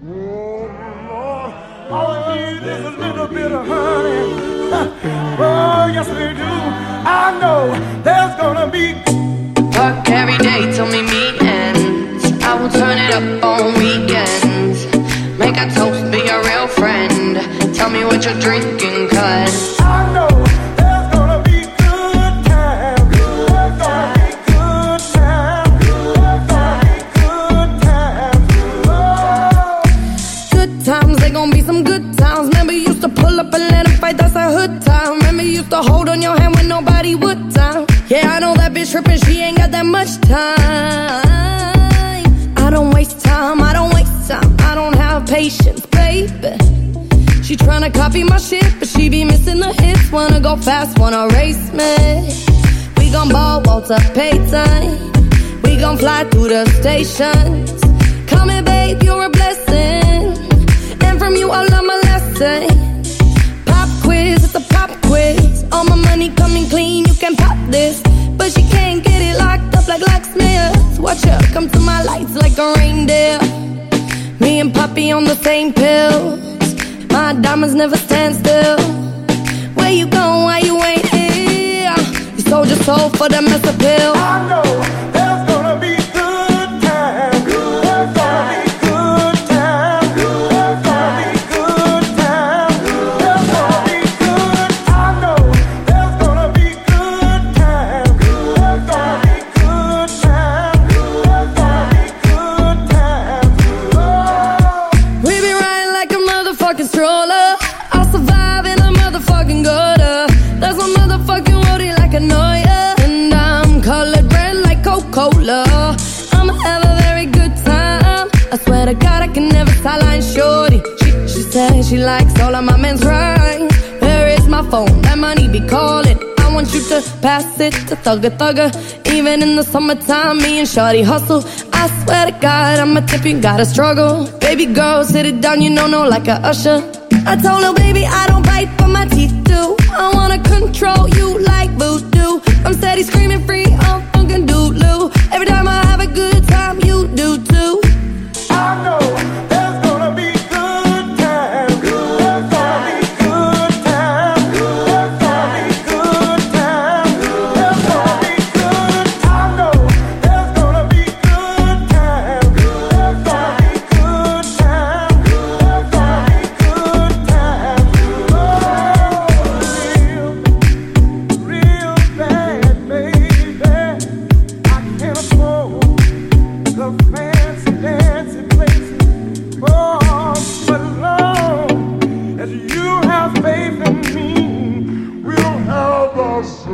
Oh, Lord, all I need is a little bit of honey. Oh, yes, we do. I know there's gonna be. Work every day till me meet ends. I will turn it up on weekends. Make a toast, be a real friend. Tell me what you're drinking, cuz. Gon' be some good times. Remember, used to pull up and let fight, that's a hood time. Remember, used to hold on your hand when nobody would time. Yeah, I know that bitch trippin', she ain't got that much time. I don't waste time, I don't waste time. I don't have patience, baby. She tryna copy my shit, but she be missing the hits. Wanna go fast, wanna race me. We gon' ball, Walter Payton. We gon' fly through the stations. Come here, babe, locksmiths. Watch her come to my lights like a reindeer. Me and Poppy on the same pills. My diamonds never stand still. Where you going? Why you ain't here? You sold your soul for the mess appeal. I know motherfucking stroller. I'll survive in a motherfucking gutter. That's my motherfucking roadie like a Noya. And I'm colored red like Coca-Cola. I'ma have a very good time. I swear to God, I can never sideline shorty. She, she said she likes all of my men's rhymes. Where is my phone? That money be calling. Want you to pass it to Thugger Thugger. Even in the summertime, me and Shawty hustle. I swear to God, I'ma tip you, gotta struggle. Baby girl, sit it down, you know, no, like a usher. I told her, baby, I don't bite, but my teeth do. I wanna control you like voodoo. As